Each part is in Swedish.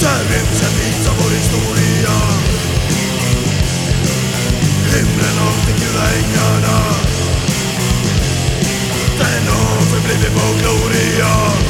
Där ryms en bit av vår historia. Himlen och de gula ängarna Den har förblivit vår gloria.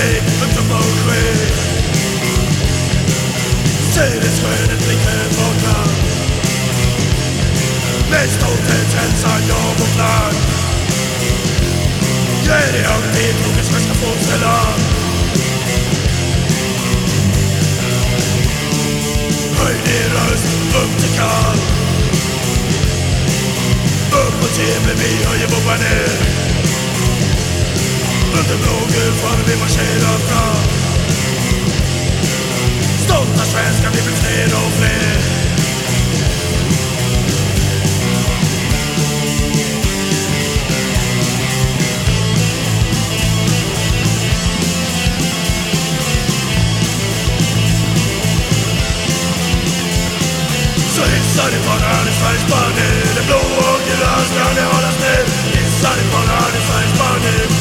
Höj din blick högt upp och skyn Tidens skönhet blicken vakna Med stolthet hälsar jag vårt land. Ge dig högtid, trogen svenska folkställa Höj din röst upp till kall. Uppåt himlen vi höjer vår baner Möter droger för vi marscherar fram Stolta svenskar, vi blir fler och fler Så hissar i faran i Sveriges banner Den blå och gula ska ni hållas ner. Hissar i faran i Sveriges banner